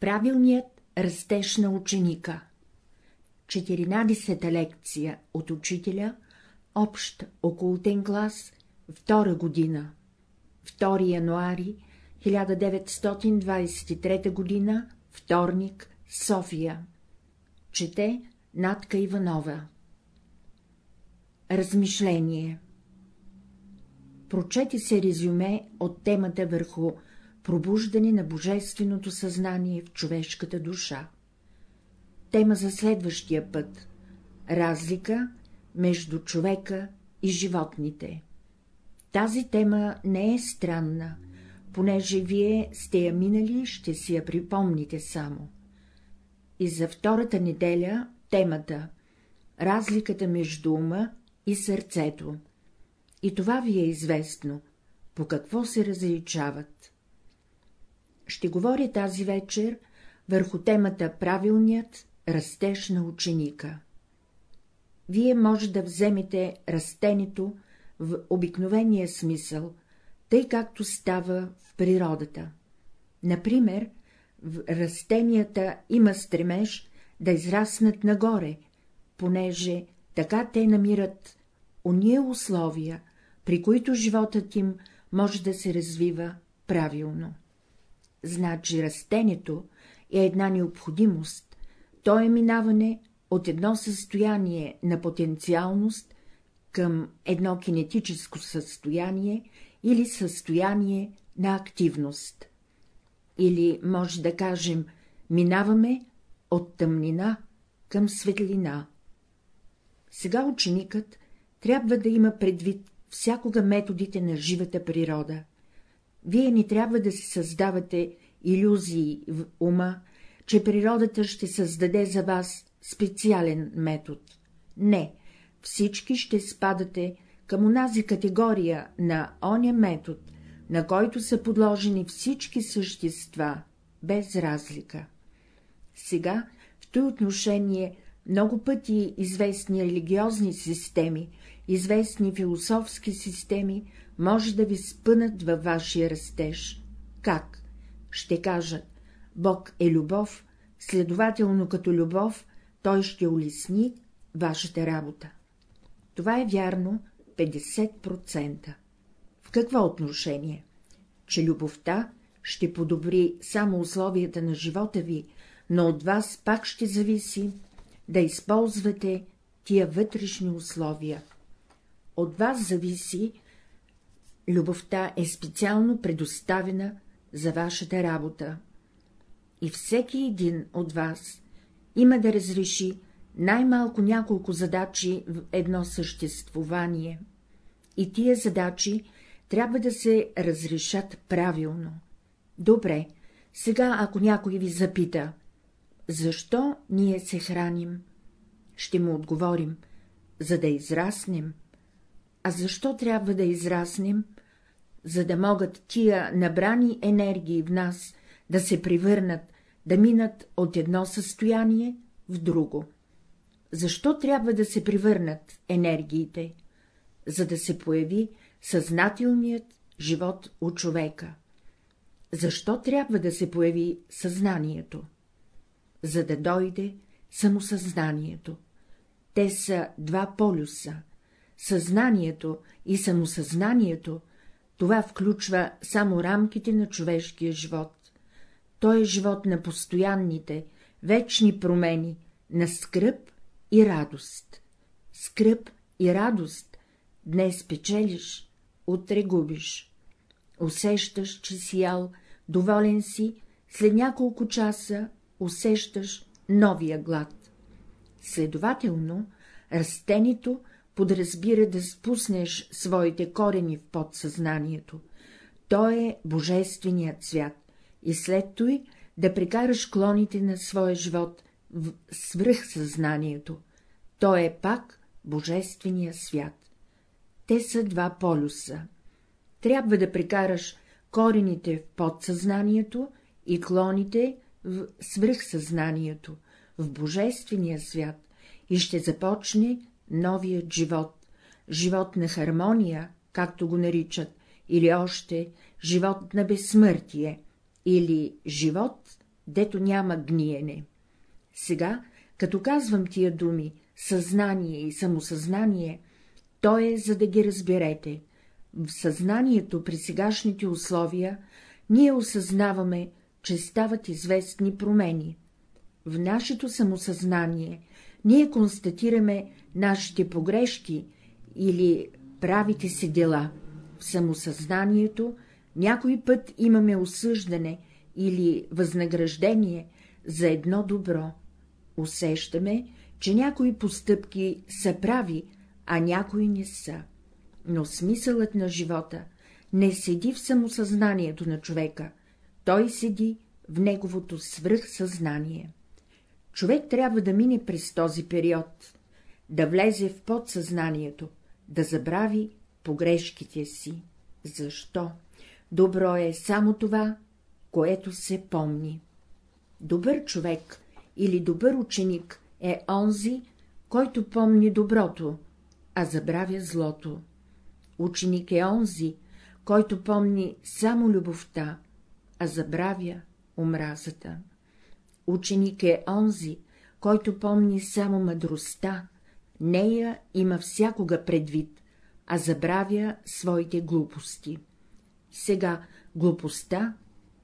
Правилният растеж на ученика. 14-та лекция от учителя, общ окултен клас, втора година, 2 януари 1923 година, вторник, София. Чете Натка Иванова. Размишление. Прочети се резюме от темата върху пробуждане на божественото съзнание в човешката душа. Тема за следващия път — разлика между човека и животните. Тази тема не е странна, понеже вие сте я минали, ще си я припомните само. И за втората неделя темата — разликата между ума и сърцето. И това ви е известно, по какво се различават. Ще говоря тази вечер върху темата правилният растеж на ученика. Вие може да вземете растението в обикновения смисъл, тъй както става в природата. Например, в растенията има стремеж да израснат нагоре, понеже така те намират уния условия, при които животът им може да се развива правилно. Значи растението е една необходимост, то е минаване от едно състояние на потенциалност към едно кинетическо състояние или състояние на активност. Или, може да кажем, минаваме от тъмнина към светлина. Сега ученикът трябва да има предвид всякога методите на живата природа. Вие не трябва да си създавате иллюзии в ума, че природата ще създаде за вас специален метод. Не, всички ще спадате към онази категория на оня метод, на който са подложени всички същества, без разлика. Сега в този отношение много пъти известни религиозни системи, известни философски системи може да ви спънат във вашия растеж. Как? Ще кажат, Бог е любов, следователно като любов той ще улесни вашата работа. Това е вярно 50%. В какво отношение? Че любовта ще подобри само условията на живота ви, но от вас пак ще зависи да използвате тия вътрешни условия. От вас зависи, любовта е специално предоставена за вашата работа. И всеки един от вас има да разреши най-малко няколко задачи в едно съществувание, и тия задачи трябва да се разрешат правилно. Добре, сега ако някой ви запита, защо ние се храним, ще му отговорим, за да израснем. А защо трябва да израснем? За да могат тия набрани енергии в нас да се превърнат, да минат от едно състояние в друго. Защо трябва да се превърнат енергиите? За да се появи съзнателният живот у човека. Защо трябва да се появи съзнанието? За да дойде самосъзнанието. Те са два полюса. Съзнанието и самосъзнанието, това включва само рамките на човешкия живот. Той е живот на постоянните, вечни промени, на скръп и радост. Скръп и радост днес печелиш, утре губиш. Усещаш, че си ял, доволен си, след няколко часа усещаш новия глад. Следователно, растението подразбира да спуснеш своите корени в подсъзнанието. То е божественият свят, и след той да прекараш клоните на своя живот в свръхсъзнанието. То е пак божествения свят. Те са два полюса. Трябва да прекараш корените в подсъзнанието и клоните в свръхсъзнанието, в божествения свят, и ще започне новият живот, живот на хармония, както го наричат, или още живот на безсмъртие, или живот дето няма гниене. Сега, като казвам тия думи, съзнание и самосъзнание, то е, за да ги разберете. В съзнанието при сегашните условия ние осъзнаваме, че стават известни промени. В нашето самосъзнание ние констатираме нашите погрешки или правите си дела. В самосъзнанието някой път имаме осъждане или възнаграждение за едно добро. Усещаме, че някои постъпки са прави, а някои не са. Но смисълът на живота не седи в самосъзнанието на човека, той седи в неговото свръхсъзнание. Човек трябва да мине през този период, да влезе в подсъзнанието, да забрави погрешките си. Защо? Добро е само това, което се помни. Добър човек или добър ученик е онзи, който помни доброто, а забравя злото. Ученик е онзи, който помни само любовта, а забравя омразата. Ученик е онзи, който помни само мъдростта, нея има всякога предвид, а забравя своите глупости. Сега глупостта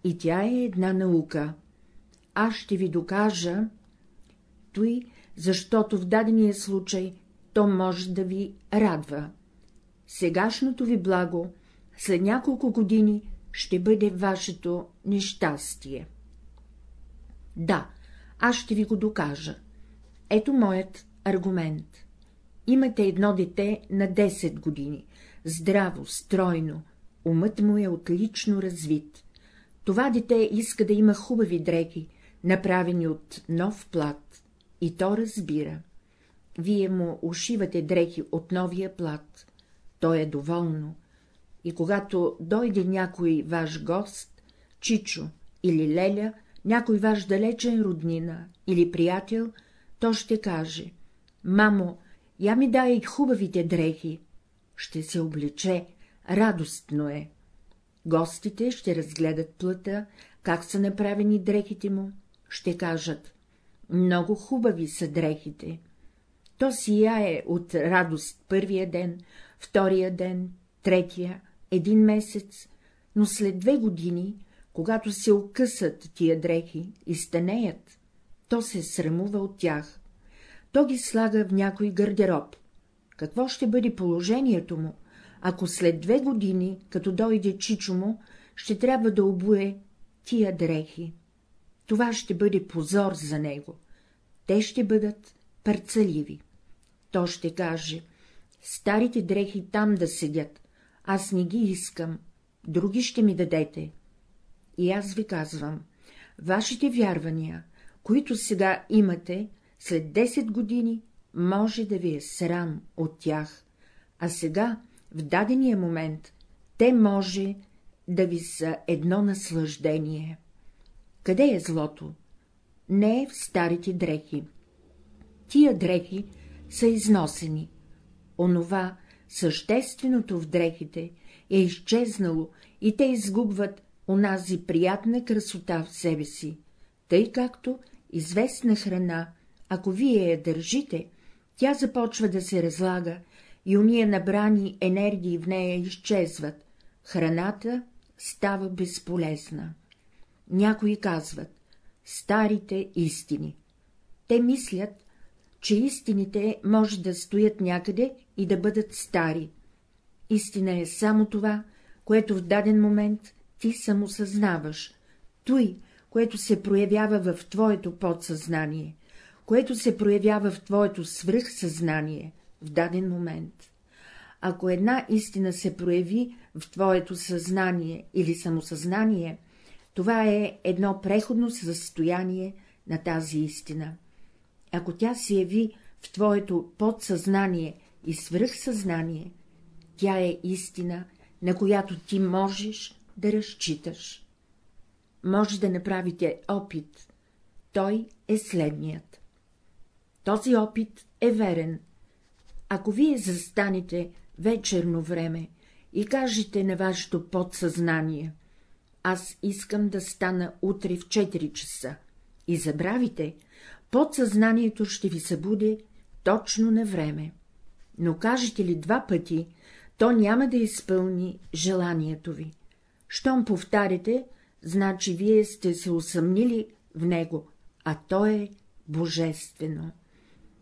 и тя е една наука. Аз ще ви докажа, той, защото в дадения случай то може да ви радва. Сегашното ви благо след няколко години ще бъде вашето нещастие. Да, аз ще ви го докажа. Ето моят аргумент. Имате едно дете на 10 години, здраво, стройно, умът му е отлично развит. Това дете иска да има хубави дрехи, направени от нов плат, и то разбира. Вие му ушивате дрехи от новия плат, то е доволно, и когато дойде някой ваш гост, Чичо или Леля, някой ваш далечен роднина или приятел, то ще каже ‒ мамо, я ми дай хубавите дрехи. Ще се облече, радостно е. Гостите ще разгледат плъта, как са направени дрехите му, ще кажат — много хубави са дрехите. То сияе от радост първия ден, втория ден, третия, един месец, но след две години, когато се окъсат тия дрехи и стенеят, то се срамува от тях. То ги слага в някой гардероб. Какво ще бъде положението му, ако след две години, като дойде чичо му, ще трябва да обуе тия дрехи? Това ще бъде позор за него. Те ще бъдат парцаливи. То ще каже — старите дрехи там да седят, аз не ги искам, други ще ми дадете. И аз ви казвам, вашите вярвания, които сега имате, след 10 години може да ви е срам от тях, а сега, в дадения момент, те може да ви са едно наслаждение. Къде е злото? Не е в старите дрехи. Тия дрехи са износени. Онова, същественото в дрехите, е изчезнало и те изгубват онази приятна красота в себе си, тъй както известна храна, ако вие я държите, тя започва да се разлага и уния набрани енергии в нея изчезват, храната става безполезна. Някои казват — старите истини. Те мислят, че истините може да стоят някъде и да бъдат стари. Истина е само това, което в даден момент ти самосъзнаваш, той, което се проявява в твоето подсъзнание, което се проявява в твоето свръхсъзнание в даден момент. Ако една истина се прояви в твоето съзнание или самосъзнание, това е едно преходно състояние на тази истина. Ако тя се яви в твоето подсъзнание и свръхсъзнание, тя е истина, на която ти можеш да разчиташ. Може да направите опит, той е следният. Този опит е верен. Ако вие застанете вечерно време и кажете на вашето подсъзнание аз искам да стана утре в 4 часа и забравите, подсъзнанието ще ви събуде точно на време. Но кажете ли два пъти, то няма да изпълни желанието ви. Щом повтаряте, значи вие сте се усъмнили в него, а то е божествено.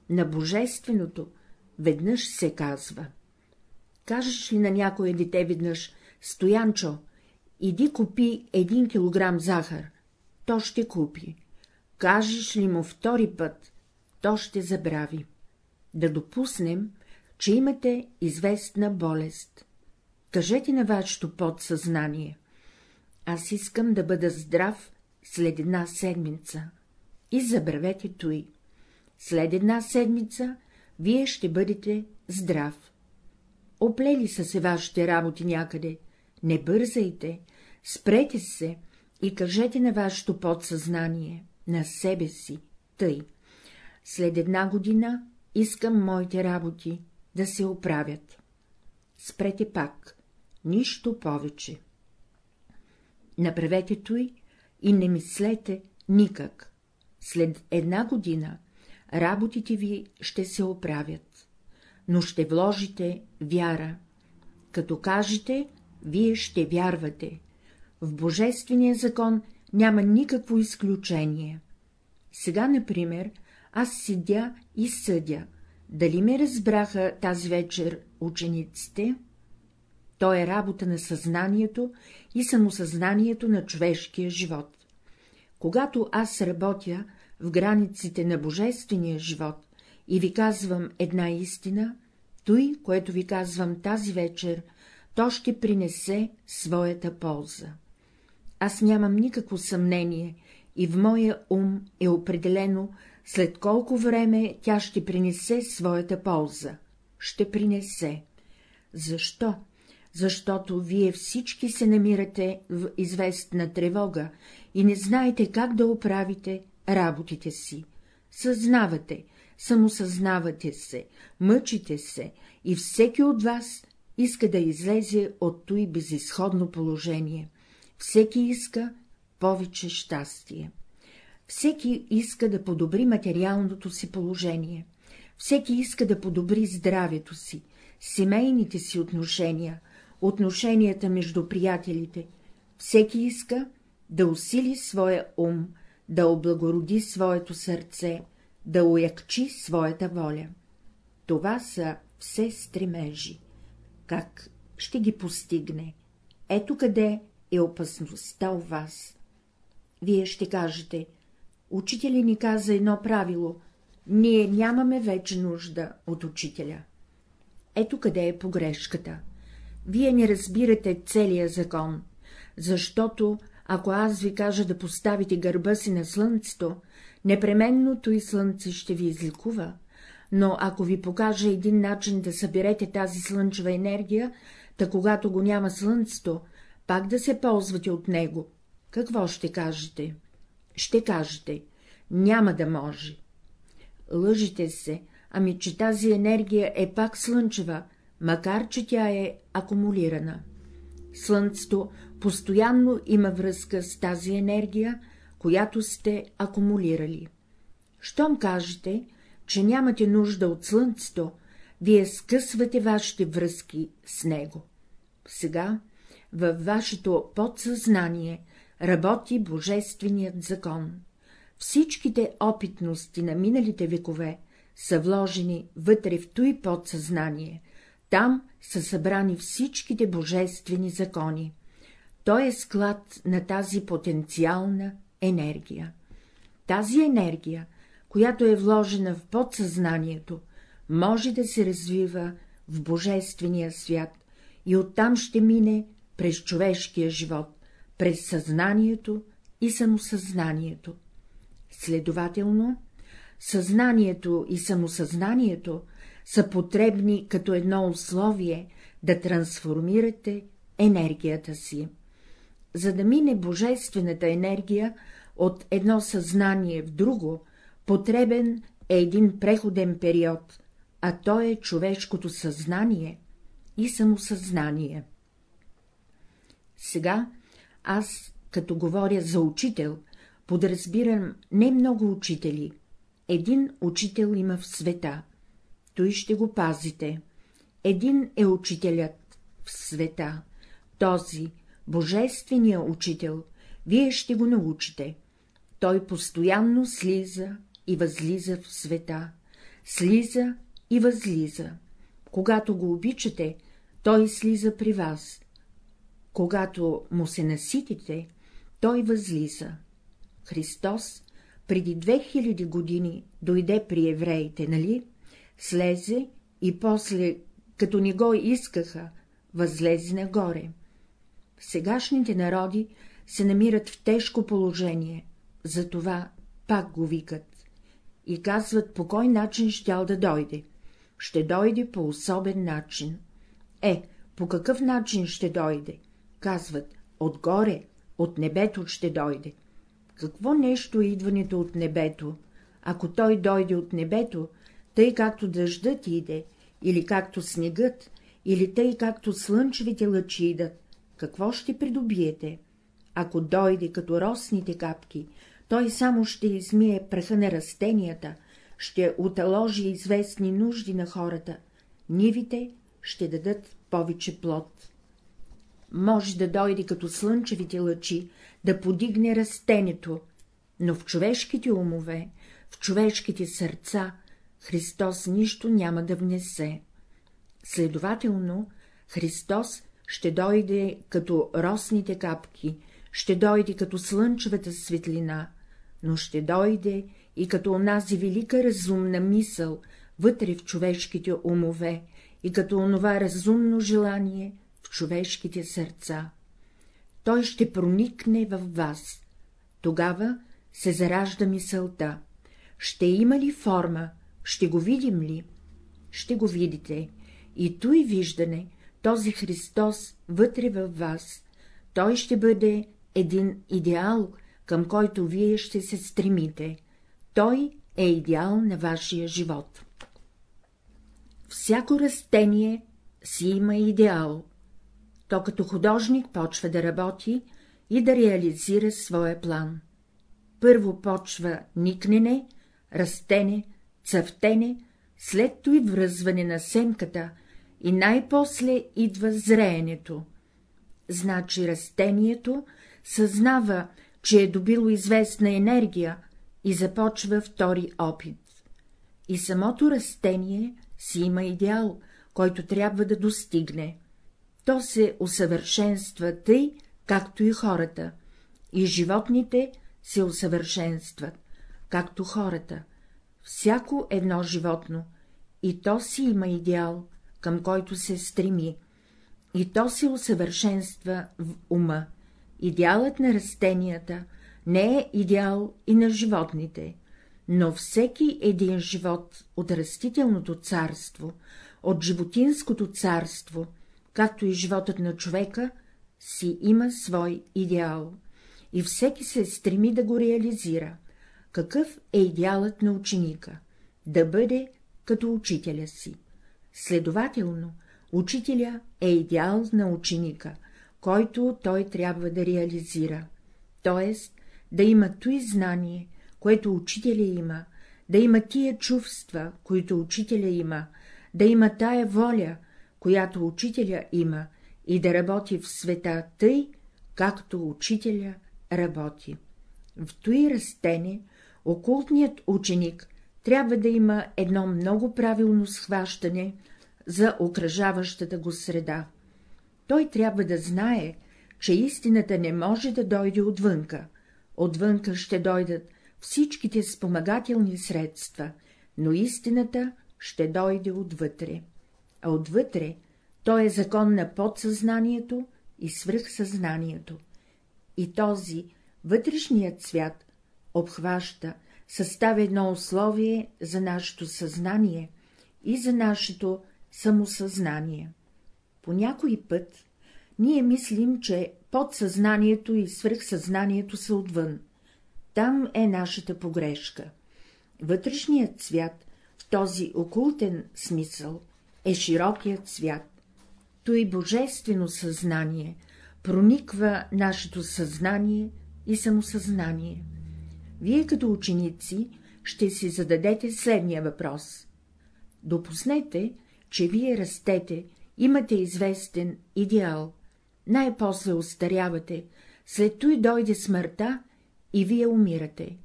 На божественото веднъж се казва. Кажеш ли на някое дете веднъж, Стоянчо, иди купи един килограм захар, то ще купи. Кажеш ли му втори път, то ще забрави. Да допуснем, че имате известна болест. Кажете на вашето подсъзнание. Аз искам да бъда здрав след една седмица. И забравете той. След една седмица вие ще бъдете здрав. Оплели са се вашите работи някъде, не бързайте, спрете се и кажете на вашето подсъзнание, на себе си, тъй. След една година искам моите работи да се оправят. Спрете пак, нищо повече. Направете той и не мислете никак. След една година работите ви ще се оправят, но ще вложите вяра. Като кажете, вие ще вярвате. В Божествения закон няма никакво изключение. Сега, например, аз седя и съдя. Дали ме разбраха тази вечер учениците? То е работа на съзнанието и самосъзнанието на човешкия живот. Когато аз работя в границите на божествения живот и ви казвам една истина, той, което ви казвам тази вечер, то ще принесе своята полза. Аз нямам никакво съмнение и в моя ум е определено, след колко време тя ще принесе своята полза. Ще принесе. Защо? Защото вие всички се намирате в известна тревога и не знаете как да оправите работите си. Съзнавате, самосъзнавате се, мъчите се и всеки от вас иска да излезе от той безисходно положение. Всеки иска повече щастие. Всеки иска да подобри материалното си положение. Всеки иска да подобри здравето си, семейните си отношения, отношенията между приятелите. Всеки иска да усили своя ум, да облагороди своето сърце, да уякчи своята воля. Това са все стремежи. Как ще ги постигне? Ето къде е опасността у вас. Вие ще кажете, учителя ни каза едно правило, ние нямаме вече нужда от учителя. Ето къде е погрешката. Вие не разбирате целия закон, защото, ако аз ви кажа да поставите гърба си на слънцето, непременното и слънце ще ви изликува, но ако ви покажа един начин да съберете тази слънчева енергия, та когато го няма слънцето, пак да се ползвате от него, какво ще кажете? Ще кажете, няма да може. Лъжите се, ами че тази енергия е пак слънчева, макар че тя е акумулирана. Слънцето постоянно има връзка с тази енергия, която сте акумулирали. Щом кажете, че нямате нужда от слънцето, вие скъсвате вашите връзки с него. Сега във вашето подсъзнание работи Божественият закон. Всичките опитности на миналите векове са вложени вътре в той подсъзнание, там са събрани всичките божествени закони. Той е склад на тази потенциална енергия. Тази енергия, която е вложена в подсъзнанието, може да се развива в божествения свят и оттам ще мине през човешкия живот, през съзнанието и самосъзнанието. Следователно, съзнанието и самосъзнанието са потребни като едно условие да трансформирате енергията си. За да мине божествената енергия от едно съзнание в друго, потребен е един преходен период, а то е човешкото съзнание и самосъзнание. Сега Аз, като говоря за учител, подразбирам не много учители. Един учител има в света. Той ще го пазите. Един е учителят в света. Този, божествения учител, вие ще го научите. Той постоянно слиза и възлиза в света. Слиза и възлиза. Когато го обичате, той слиза при вас. Когато му се наситите, той възлиза. Христос преди 2000 години дойде при евреите, нали? Слезе и после, като не го искаха, възлезе нагоре. Сегашните народи се намират в тежко положение, затова пак го викат. И казват, по кой начин щял да дойде. Ще дойде по особен начин. Е, по какъв начин ще дойде? Казват, отгоре, от небето ще дойде. Какво нещо е идването от небето? Ако той дойде от небето, тъй както дъждът иде, или както снегът, или тъй както слънчевите лъчи идат, какво ще придобиете? Ако дойде като росните капки, той само ще измие праха на растенията, ще оталожи известни нужди на хората, нивите ще дадат повече плод. Може да дойде като слънчевите лъчи, да подигне растението, но в човешките умове, в човешките сърца Христос нищо няма да внесе. Следователно, Христос ще дойде като росните капки, ще дойде като слънчевата светлина, но ще дойде и като онази велика разумна мисъл вътре в човешките умове и като онова разумно желание в човешките сърца. Той ще проникне в вас. Тогава се заражда мисълта. Ще има ли форма? Ще го видим ли? Ще го видите. И той виждане, този Христос вътре във вас, той ще бъде един идеал, към който вие ще се стремите. Той е идеал на вашия живот. Всяко растение си има идеал. То като художник почва да работи и да реализира своя план. Първо почва никнене, растене, цъфтене, след той връзване на семката и най-после идва зреенето. Значи растението съзнава, че е добило известна енергия и започва втори опит. И самото растение си има идеал, който трябва да достигне. То се усъвършенства тъй, както и хората, и животните се усъвършенстват, както хората. Всяко едно животно, и то си има идеал, към който се стреми, и то се усъвършенства в ума. Идеалът на растенията не е идеал и на животните, но всеки един живот от растителното царство, от животинското царство, както и животът на човека, си има свой идеал, и всеки се стреми да го реализира. Какъв е идеалът на ученика? Да бъде като учителя си. Следователно, учителя е идеал на ученика, който той трябва да реализира, т.е. да има той знание, което учителя има, да има тия чувства, които учителя има, да има тая воля, която учителя има, и да работи в света тъй, както учителя работи. В той растене окултният ученик трябва да има едно много правилно схващане за окръжаващата го среда. Той трябва да знае, че истината не може да дойде отвънка. Отвънка ще дойдат всичките спомагателни средства, но истината ще дойде отвътре. А отвътре то е закон на подсъзнанието и свръхсъзнанието. И този вътрешният свят обхваща, съставя едно условие за нашето съзнание и за нашето самосъзнание. По някой път ние мислим, че подсъзнанието и свръхсъзнанието са отвън. Там е нашата погрешка. Вътрешният свят в този окултен смисъл е широкият свят. Той божествено съзнание, прониква нашето съзнание и самосъзнание. Вие като ученици ще си зададете следния въпрос. Допуснете, че вие растете, имате известен идеал, най-после остарявате, след той дойде смъртта и вие умирате.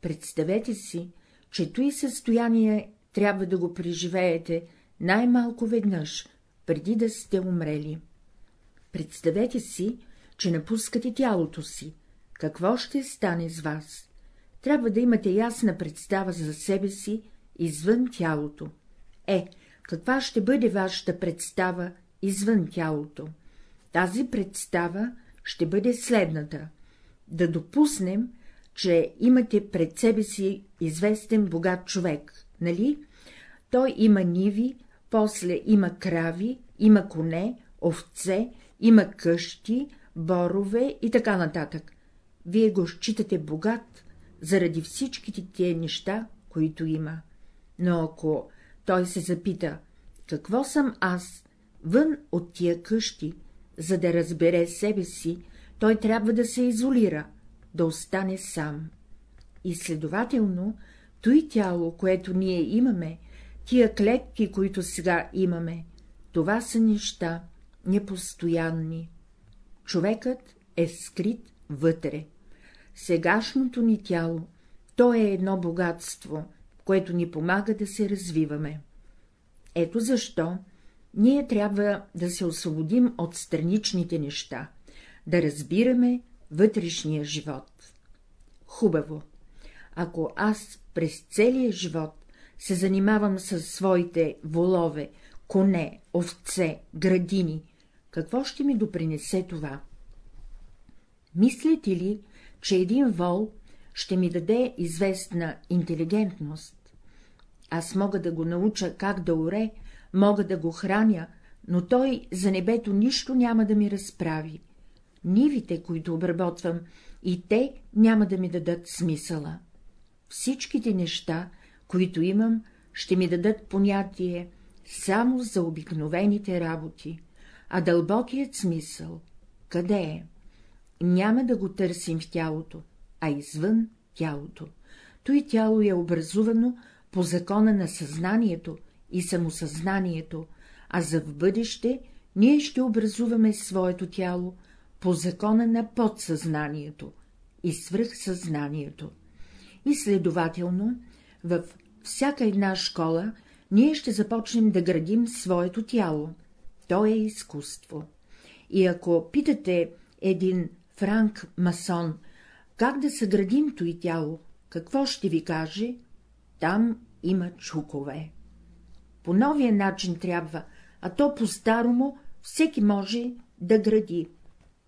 Представете си, че той състояние трябва да го преживеете най-малко веднъж, преди да сте умрели. Представете си, че напускате тялото си. Какво ще стане с вас? Трябва да имате ясна представа за себе си извън тялото. Е, каква ще бъде вашата представа извън тялото? Тази представа ще бъде следната. Да допуснем, че имате пред себе си известен богат човек, нали? Той има ниви, после има крави, има коне, овце, има къщи, борове и така нататък. Вие го считате богат заради всичките тия неща, които има. Но ако той се запита, какво съм аз, вън от тия къщи, за да разбере себе си, той трябва да се изолира, да остане сам. И следователно, той тяло, което ние имаме, тия клетки, които сега имаме, това са неща непостоянни. Човекът е скрит вътре. Сегашното ни тяло, то е едно богатство, което ни помага да се развиваме. Ето защо ние трябва да се освободим от страничните неща, да разбираме вътрешния живот. Хубаво. Ако аз през целия живот се занимавам с своите волове, коне, овце, градини, какво ще ми допринесе това? Мислите ли, че един вол ще ми даде известна интелигентност? Аз мога да го науча как да оре, мога да го храня, но той за небето нищо няма да ми разправи. Нивите, които обработвам, и те няма да ми дадат смисъла. Всичките неща, които имам, ще ми дадат понятие само за обикновените работи, а дълбокият смисъл къде е? Няма да го търсим в тялото, а извън тялото. Той тяло е образувано по закона на съзнанието и самосъзнанието, а за в бъдеще ние ще образуваме своето тяло по закона на подсъзнанието и свръхсъзнанието. И следователно, във всяка една школа ние ще започнем да градим своето тяло. То е изкуство. И ако питате един Франк Масон, как да съградим той тяло, какво ще ви каже? Там има чукове. По новия начин трябва, а то по-старому всеки може да гради.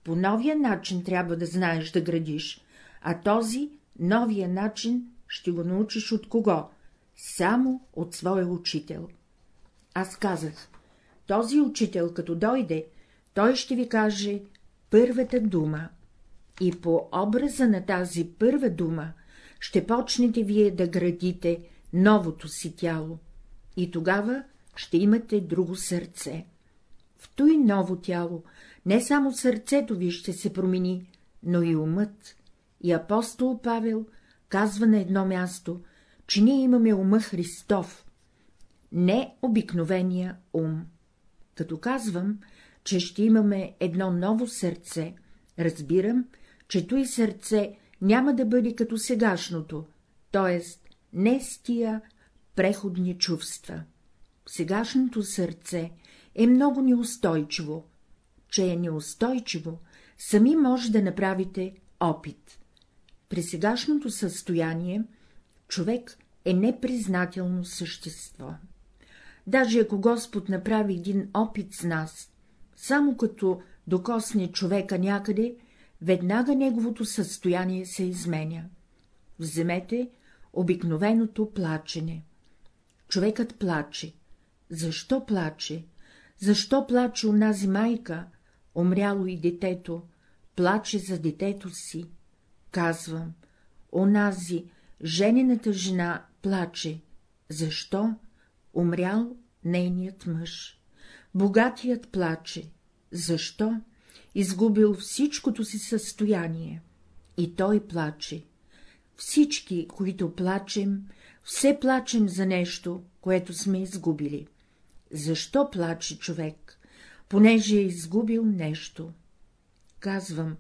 По новия начин трябва да знаеш да градиш, а този новия начин ще го научиш от кого? Само от своя учител. Аз казах, този учител, като дойде, той ще ви каже първата дума. И по образа на тази първа дума ще почнете вие да градите новото си тяло, и тогава ще имате друго сърце. В той ново тяло не само сърцето ви ще се промени, но и умът. И апостол Павел казва на едно място, че ние имаме ума Христов, не обикновения ум. Като казвам, че ще имаме едно ново сърце, разбирам, че той сърце няма да бъде като сегашното, т.е. не с тия преходни чувства. Сегашното сърце е много неустойчиво. Че е неустойчиво, сами може да направите опит. При сегашното състояние човек е непризнателно същество. Даже ако Господ направи един опит с нас, само като докосне човека някъде, веднага неговото състояние се изменя. Вземете обикновеното плачене. Човекът плаче. Защо плаче? Защо плаче онази майка, умряло и детето, плаче за детето си? Казвам, онази, женената жена плаче. Защо? Умрял нейният мъж. Богатият плаче. Защо? Изгубил всичкото си състояние. И той плаче. Всички, които плачем, все плачем за нещо, което сме изгубили. Защо плаче човек? Понеже е изгубил нещо. Казвам,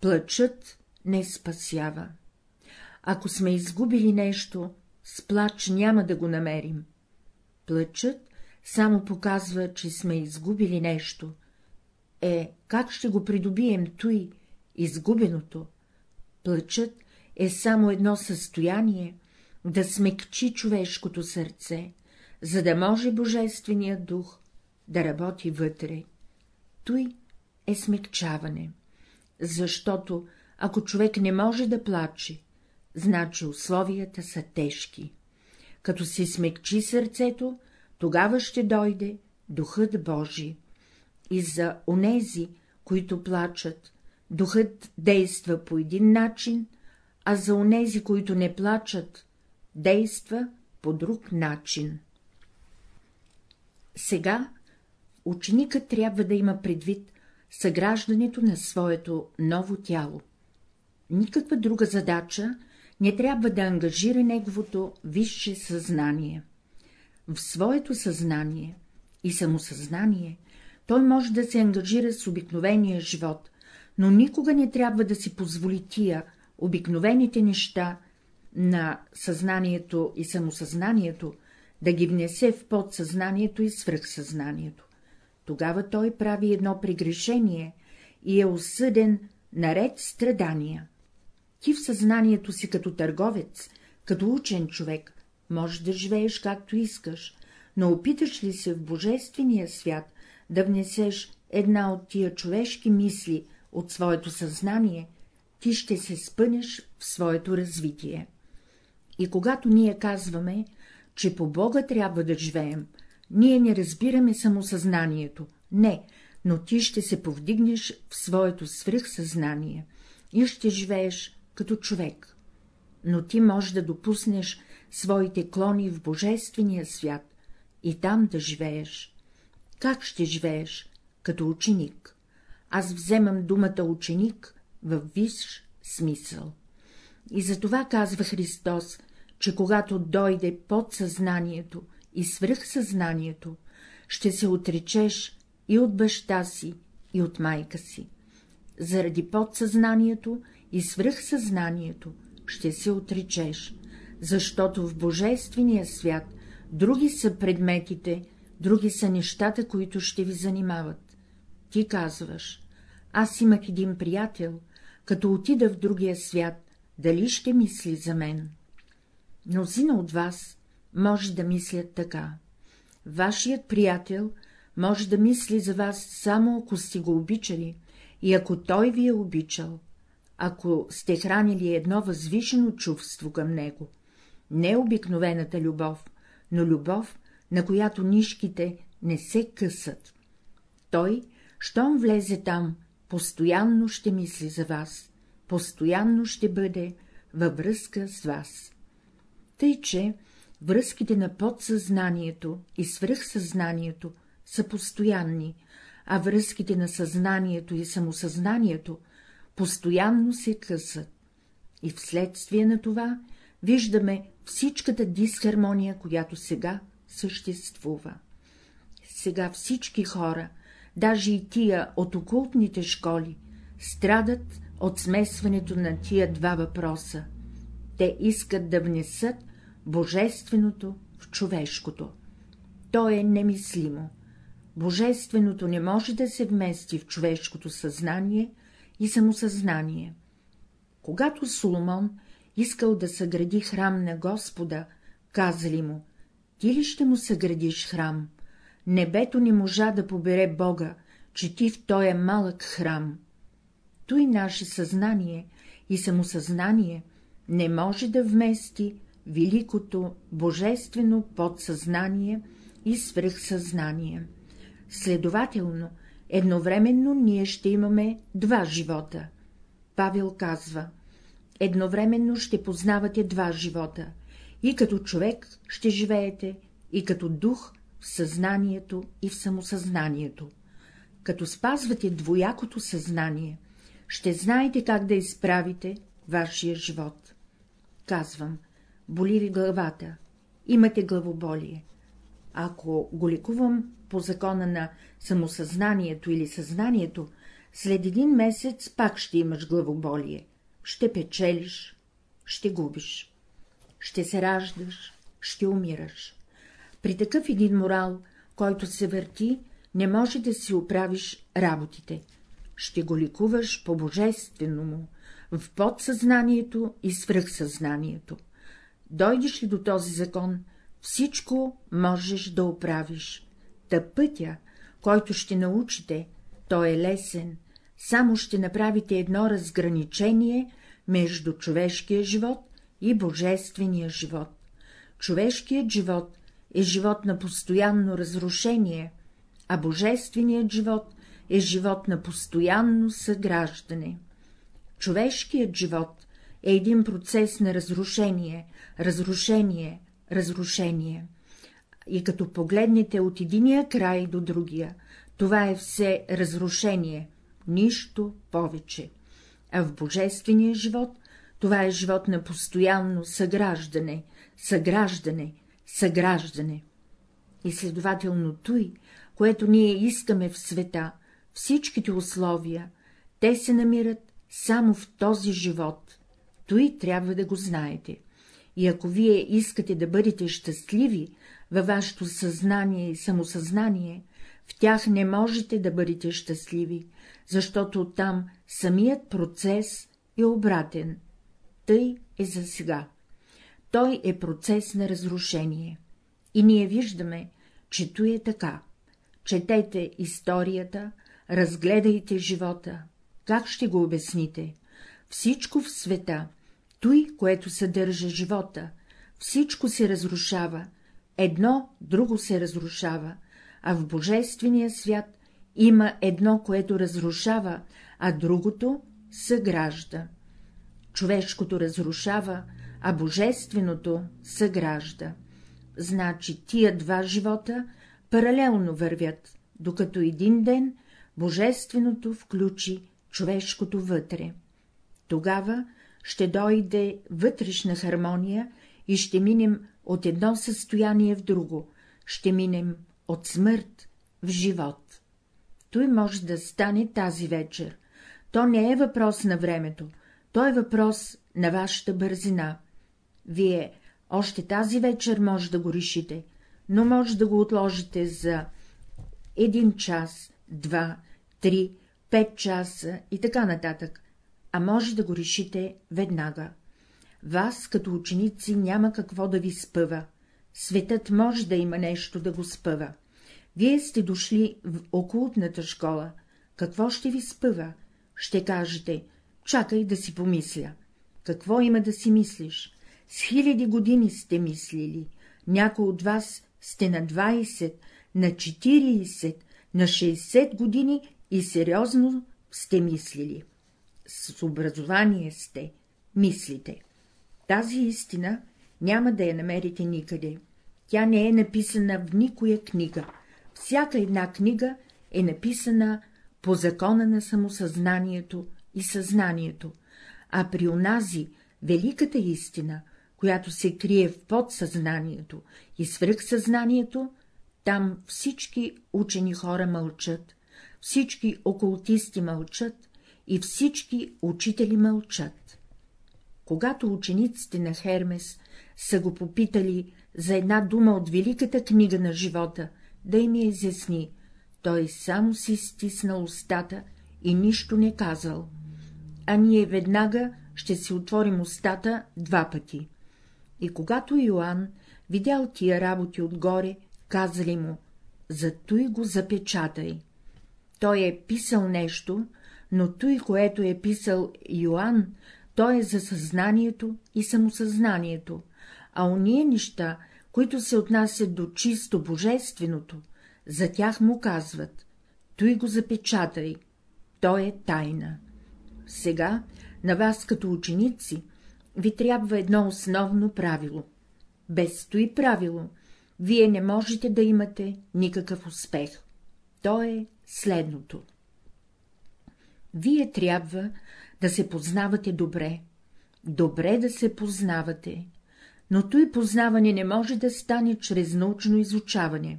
плачът не спасява. Ако сме изгубили нещо, с плач няма да го намерим. Плачът само показва, че сме изгубили нещо. Е, как ще го придобием той, изгубеното? Плачът е само едно състояние, да смекчи човешкото сърце, за да може Божественият дух да работи вътре. Той е смекчаване, защото ако човек не може да плаче, значи условията са тежки. Като се смекчи сърцето, тогава ще дойде Духът Божий. И за онези, които плачат, Духът действа по един начин, а за онези, които не плачат, действа по друг начин. Сега ученикът трябва да има предвид съграждането на своето ново тяло. Никаква друга задача не трябва да ангажира неговото висше съзнание. В своето съзнание и самосъзнание той може да се ангажира с обикновения живот, но никога не трябва да си позволи тия обикновените неща на съзнанието и самосъзнанието да ги внесе в подсъзнанието и свръхсъзнанието. Тогава той прави едно прегрешение и е осъден наред страдания. Ти в съзнанието си като търговец, като учен човек, можеш да живееш както искаш, но опиташ ли се в божествения свят да внесеш една от тия човешки мисли от своето съзнание, ти ще се спънеш в своето развитие. И когато ние казваме, че по Бога трябва да живеем, ние не разбираме самосъзнанието, не, но ти ще се повдигнеш в своето свръхсъзнание и ще живееш като човек. Но ти можеш да допуснеш своите клони в божествения свят и там да живееш. Как ще живееш? Като ученик. Аз вземам думата ученик в висш смисъл. И за това казва Христос, че когато дойде подсъзнанието и свръхсъзнанието, ще се отречеш и от баща си, и от майка си. Заради подсъзнанието и свръхсъзнанието ще се отречеш, защото в Божествения свят други са предметите, други са нещата, които ще ви занимават. Ти казваш, аз имах един приятел, като отида в другия свят, дали ще мисли за мен? Мнозина от вас може да мислят така. Вашият приятел може да мисли за вас само ако сте го обичали и ако той ви е обичал, ако сте хранили едно възвишено чувство към него, не обикновената любов, но любов, на която нишките не се късат. Той, щом влезе там, постоянно ще мисли за вас, постоянно ще бъде във връзка с вас. Тъй, че връзките на подсъзнанието и свръхсъзнанието са постоянни, а връзките на съзнанието и самосъзнанието постоянно се късат. И вследствие на това виждаме всичката дисхармония, която сега съществува. Сега всички хора, даже и тия от окултните школи, страдат от смесването на тия два въпроса. Те искат да внесат божественото в човешкото. То е немислимо. Божественото не може да се вмести в човешкото съзнание и самосъзнание. Когато Соломон искал да съгради храм на Господа, казали му, ти ли ще му съградиш храм? Небето не можа да побере Бога, че ти в този малък храм. Той наше съзнание и самосъзнание не може да вмести великото божествено подсъзнание и свръхсъзнание. Следователно, едновременно ние ще имаме два живота. Павел казва, едновременно ще познавате два живота, и като човек ще живеете, и като дух в съзнанието и в самосъзнанието. Като спазвате двоякото съзнание, ще знаете как да изправите вашия живот. Казвам, боли ви главата, имате главоболие. Ако го лекувам по закона на самосъзнанието или съзнанието, след един месец пак ще имаш главоболие, ще печелиш, ще губиш, ще се раждаш, ще умираш. При такъв един морал, който се върти, не може да си оправиш работите. Ще го ликуваш по божествено му, в подсъзнанието и свръхсъзнанието. Дойдеш ли до този закон, всичко можеш да оправиш. Та пътя, който ще научите, той е лесен, само ще направите едно разграничение между човешкия живот и божествения живот. Човешкият живот е живот на постоянно разрушение, а божественият живот е живот на постоянно съграждане. Човешкият живот е един процес на разрушение, разрушение, разрушение. И като погледнете от единия край до другия, това е все разрушение, нищо повече. А в божествения живот това е живот на постоянно съграждане, съграждане, съграждане. И следователно той, което ние искаме в света, всичките условия, те се намират само в този живот. Той трябва да го знаете. И ако вие искате да бъдете щастливи във вашето съзнание и самосъзнание, в тях не можете да бъдете щастливи, защото там самият процес е обратен. Тъй е за сега. Той е процес на разрушение. И ние виждаме, че то е така. Четете историята, разгледайте живота. Как ще го обясните? Всичко в света, той, което съдържа живота, всичко се разрушава, едно друго се разрушава, а в божествения свят има едно, което разрушава, а другото съгражда. Човешкото разрушава, а божественото съгражда. Значи тия два живота паралелно вървят, докато един ден божественото включи човешкото вътре. Тогава ще дойде вътрешна хармония и ще минем от едно състояние в друго, ще минем от смърт в живот. Той може да стане тази вечер. То не е въпрос на времето, то е въпрос на вашата бързина. Вие още тази вечер може да го решите, но може да го отложите за един час, два, три, пет часа и така нататък, а може да го решите веднага. Вас, като ученици, няма какво да ви спъва. Светът може да има нещо да го спъва. Вие сте дошли в окултната школа. Какво ще ви спъва? Ще кажете, чакай да си помисля. Какво има да си мислиш? С хиляди години сте мислили. Някой от вас сте на 20, на 40, на 60 години и сериозно сте мислили. С образование сте, мислите. Тази истина няма да я намерите никъде. Тя не е написана в никоя книга. Всяка една книга е написана по закона на самосъзнанието и съзнанието, а при онази великата истина, която се крие в подсъзнанието и свръхсъзнанието, там всички учени хора мълчат, всички окултисти мълчат и всички учители мълчат. Когато учениците на Хермес са го попитали за една дума от великата книга на живота, да им я изясни, той само си стиснал устата и нищо не казал, а ние веднага ще си отворим устата два пъти. И когато Йоанн видял тия работи отгоре, казали му, за той го запечатай. Той е писал нещо, но той, което е писал Йоанн, то е за съзнанието и самосъзнанието, а уния неща, които се отнасят до чисто божественото, за тях му казват — той го запечатай, то е тайна. Сега, на вас като ученици, ви трябва едно основно правило. Без той правило, вие не можете да имате никакъв успех. То е следното. Вие трябва да се познавате добре, добре да се познавате, но той познаване не може да стане чрез научно изучаване.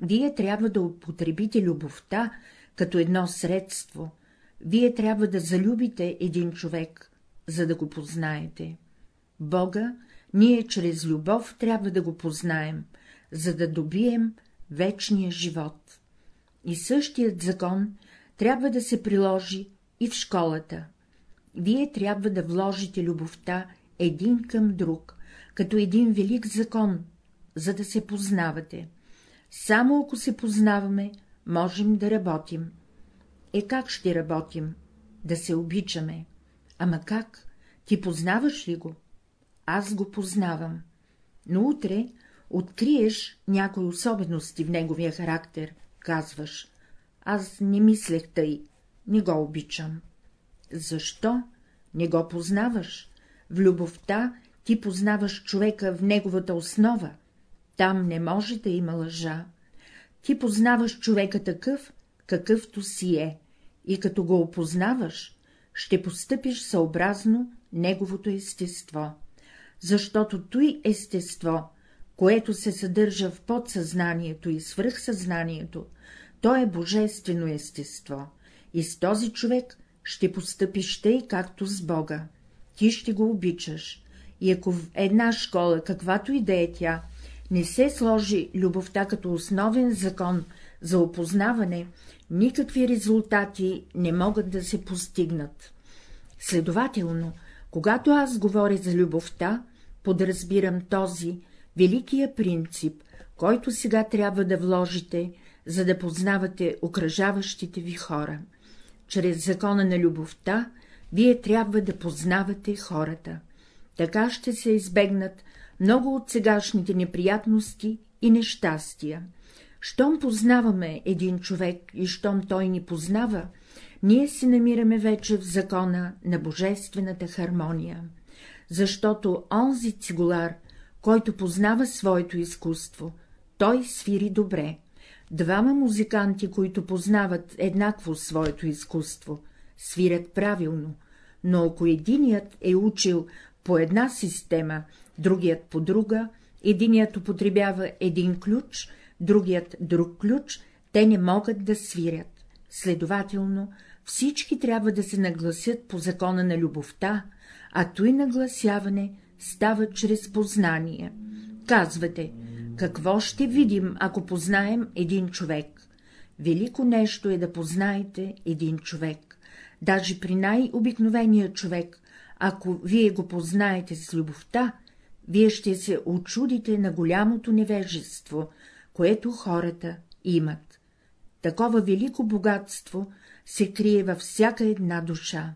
Вие трябва да употребите любовта като едно средство, вие трябва да залюбите един човек, за да го познаете. Бога ние чрез любов трябва да го познаем, за да добием вечния живот. И същият закон трябва да се приложи и в школата. Вие трябва да вложите любовта един към друг, като един велик закон, за да се познавате. Само ако се познаваме, можем да работим. Е, как ще работим? Да се обичаме. Ама как? Ти познаваш ли го? Аз го познавам. Но утре откриеш някои особености в неговия характер, казваш. Аз не мислех тъй, не го обичам. Защо? Не го познаваш. В любовта ти познаваш човека в неговата основа. Там не може да има лъжа. Ти познаваш човека такъв, какъвто си е, и като го опознаваш, ще постъпиш съобразно неговото естество. Защото той естество, което се съдържа в подсъзнанието и свръхсъзнанието, то е божествено естество, и с този човек ще постъпиш тъй, както с Бога. Ти ще го обичаш, и ако в една школа, каквато и да е тя, не се сложи любовта като основен закон за опознаване, никакви резултати не могат да се постигнат. Следователно, когато аз говоря за любовта, подразбирам този великия принцип, който сега трябва да вложите, за да познавате окръжаващите ви хора. Чрез закона на любовта вие трябва да познавате хората. Така ще се избегнат много от сегашните неприятности и нещастия. Щом познаваме един човек и щом той ни познава, ние се намираме вече в закона на божествената хармония, защото онзи цигулар, който познава своето изкуство, той свири добре. Двама музиканти, които познават еднакво своето изкуство, свирят правилно, но ако единият е учил по една система, другият по друга, единият употребява един ключ, другият друг ключ, те не могат да свирят. Следователно, всички трябва да се нагласят по закона на любовта, а той нагласяване става чрез познание. Казвате, какво ще видим, ако познаем един човек? Велико нещо е да познаете един човек. Даже при най-обикновения човек, ако вие го познаете с любовта, вие ще се очудите на голямото невежество, което хората имат. Такова велико богатство се крие във всяка една душа.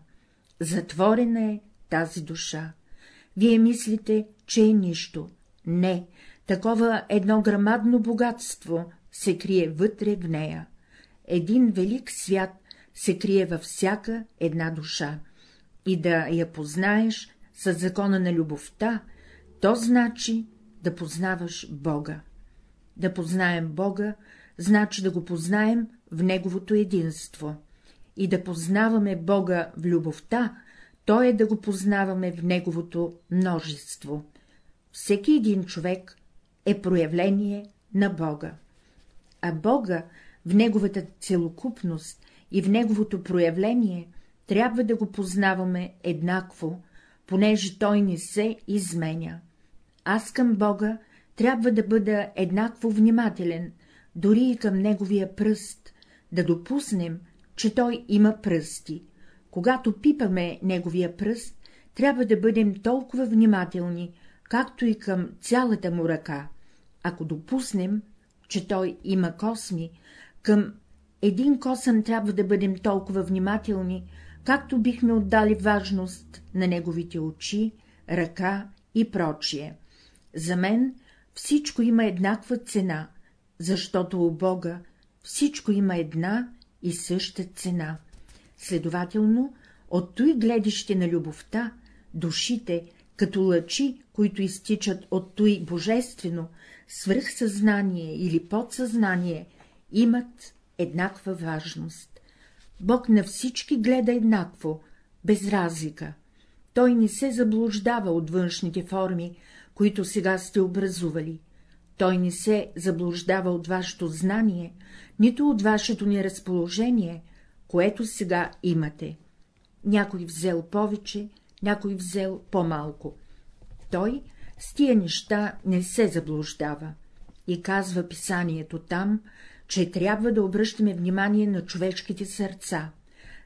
Затворена е тази душа. Вие мислите, че е нищо. Не, такова едно грамадно богатство се крие вътре в нея. Един велик свят се крие във всяка една душа. И да я познаеш с закона на любовта, то значи да познаваш Бога. Да познаем Бога, значи да го познаем в Неговото единство. И да познаваме Бога в любовта, то е да го познаваме в Неговото множество. Всеки един човек е проявление на Бога. А Бога в Неговата целокупност и в Неговото проявление трябва да го познаваме еднакво, понеже Той не се изменя. Аз към Бога трябва да бъда еднакво внимателен, дори и към неговия пръст, да допуснем, че той има пръсти. Когато пипаме неговия пръст, трябва да бъдем толкова внимателни, както и към цялата му ръка. Ако допуснем, че той има косми, към един косъм трябва да бъдем толкова внимателни, както бихме отдали важност на неговите очи, ръка и прочие. За мен всичко има еднаква цена, защото у Бога всичко има една и съща цена. Следователно, от той гледище на любовта, душите, като лъчи, които изтичат от той божествено, свръхсъзнание или подсъзнание, имат еднаква важност. Бог на всички гледа еднакво, без разлика. Той не се заблуждава от външните форми, които сега сте образували. Той не се заблуждава от вашето знание, нито от вашето неразположение, което сега имате. Някой взел повече, някой взел по-малко. Той с тия неща не се заблуждава. И казва писанието там, че трябва да обръщаме внимание на човешките сърца,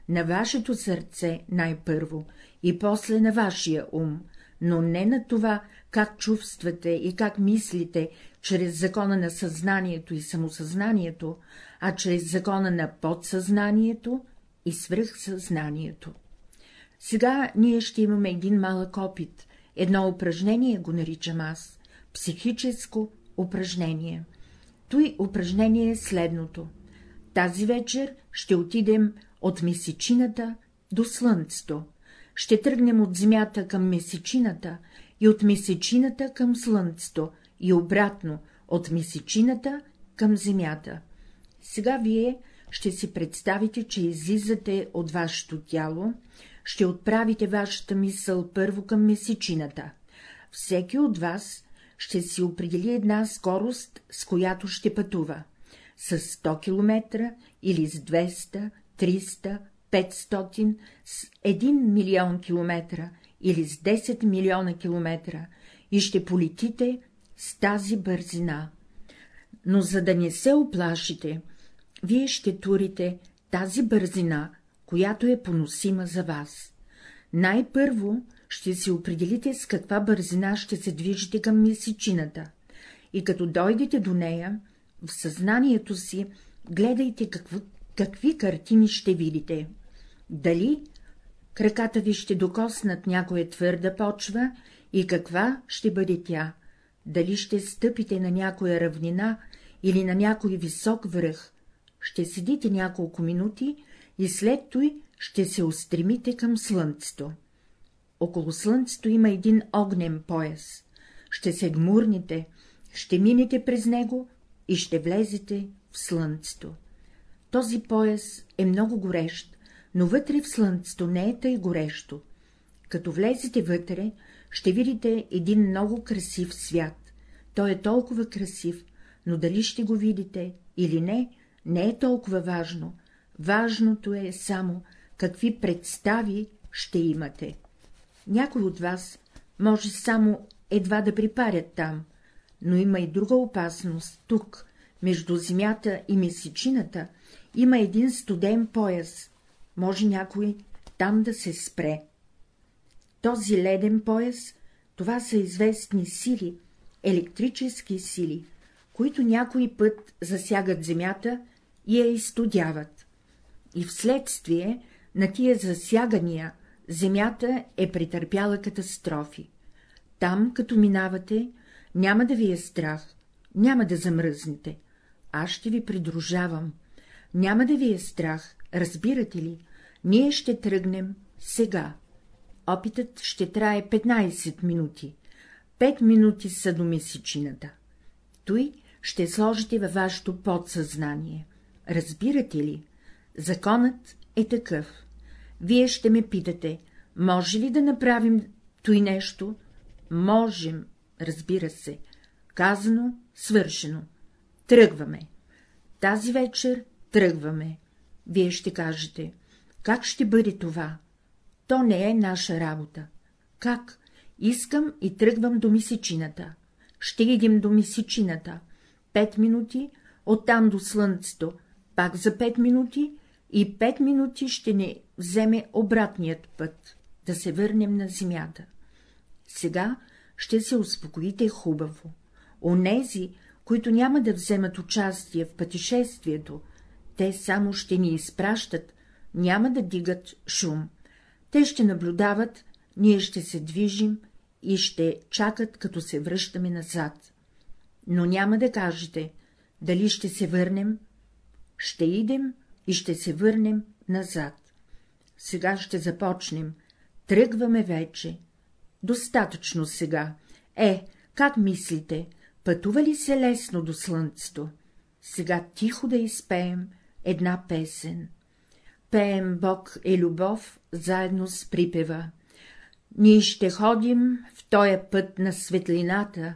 на вашето сърце най-първо и после на вашия ум, но не на това, как чувствате и как мислите чрез закона на съзнанието и самосъзнанието, а чрез закона на подсъзнанието и свръхсъзнанието. Сега ние ще имаме един малък опит, едно упражнение го наричам аз, психическо упражнение. Той упражнение е следното. Тази вечер ще отидем от месечината до слънцето, ще тръгнем от земята към месечината и от месечината към слънцето и обратно от месечината към земята. Сега вие ще си представите, че излизате от вашето тяло, ще отправите вашата мисъл първо към месечината. Всеки от вас ще си определи една скорост, с която ще пътува. С 100 км или с 200, 300, 500, с 1 милион километра или с 10 милиона километра и ще полетите с тази бързина. Но за да не се оплашите, вие ще турите тази бързина, която е поносима за вас. Най-първо ще си определите с каква бързина ще се движите към месечината, и като дойдете до нея, в съзнанието си гледайте какво, какви картини ще видите. Дали краката ви ще докоснат някоя твърда почва и каква ще бъде тя, дали ще стъпите на някоя равнина или на някой висок връх, ще седите няколко минути и след той ще се устремите към слънцето. Около слънцето има един огнен пояс. Ще се гмурните, ще минете през него и ще влезете в слънцето. Този пояс е много горещ, но вътре в слънцето не е тъй горещо. Като влезете вътре, ще видите един много красив свят. Той е толкова красив, но дали ще го видите или не, не е толкова важно. Важното е само какви представи ще имате. Някой от вас може само едва да припарят там, но има и друга опасност тук, между земята и месечината, има един студен пояс, може някой там да се спре. Този леден пояс, това са известни сили, електрически сили, които някой път засягат земята и я изтодяват. И вследствие на тия засягания земята е претърпяла катастрофи. Там, като минавате, няма да ви е страх, няма да замръзнете. Аз ще ви придружавам. Няма да ви е страх, разбирате ли? Ние ще тръгнем сега. Опитът ще трае 15 минути. Пет минути са до месечината. Той ще сложите във вашето подсъзнание. Разбирате ли? Законът е такъв. Вие ще ме питате, може ли да направим той нещо? Можем, разбира се. Казано, свършено. Тръгваме. Тази вечер тръгваме. Вие ще кажете, как ще бъде това? То не е наша работа. Как? Искам и тръгвам до мисичината. Ще идем до мисичината. Пет минути, оттам до слънцето, пак за пет минути и пет минути ще ни вземе обратният път, да се върнем на земята. Сега ще се успокоите хубаво. Онези, които няма да вземат участие в пътешествието, те само ще ни изпращат, няма да дигат шум. Те ще наблюдават, ние ще се движим и ще чакат, като се връщаме назад. Но няма да кажете, дали ще се върнем. Ще идем и ще се върнем назад. Сега ще започнем. Тръгваме вече. Достатъчно сега. Е, как мислите, пътува ли се лесно до слънцето? Сега тихо да изпеем една песен. Пеем Бог е любов, заедно с припева. Ние ще ходим в тоя път на светлината,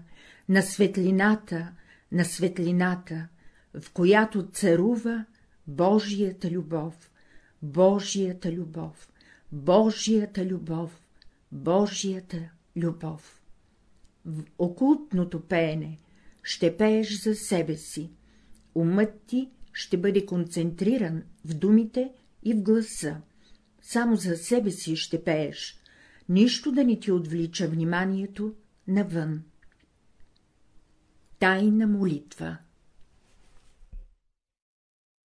на светлината, на светлината, в която царува Божията любов, Божията любов, Божията любов, Божията любов. В окултното пеене ще пееш за себе си, умът ти ще бъде концентриран в думите и в гласа, само за себе си ще пееш, нищо да не ти отвлича вниманието навън. Тайна молитва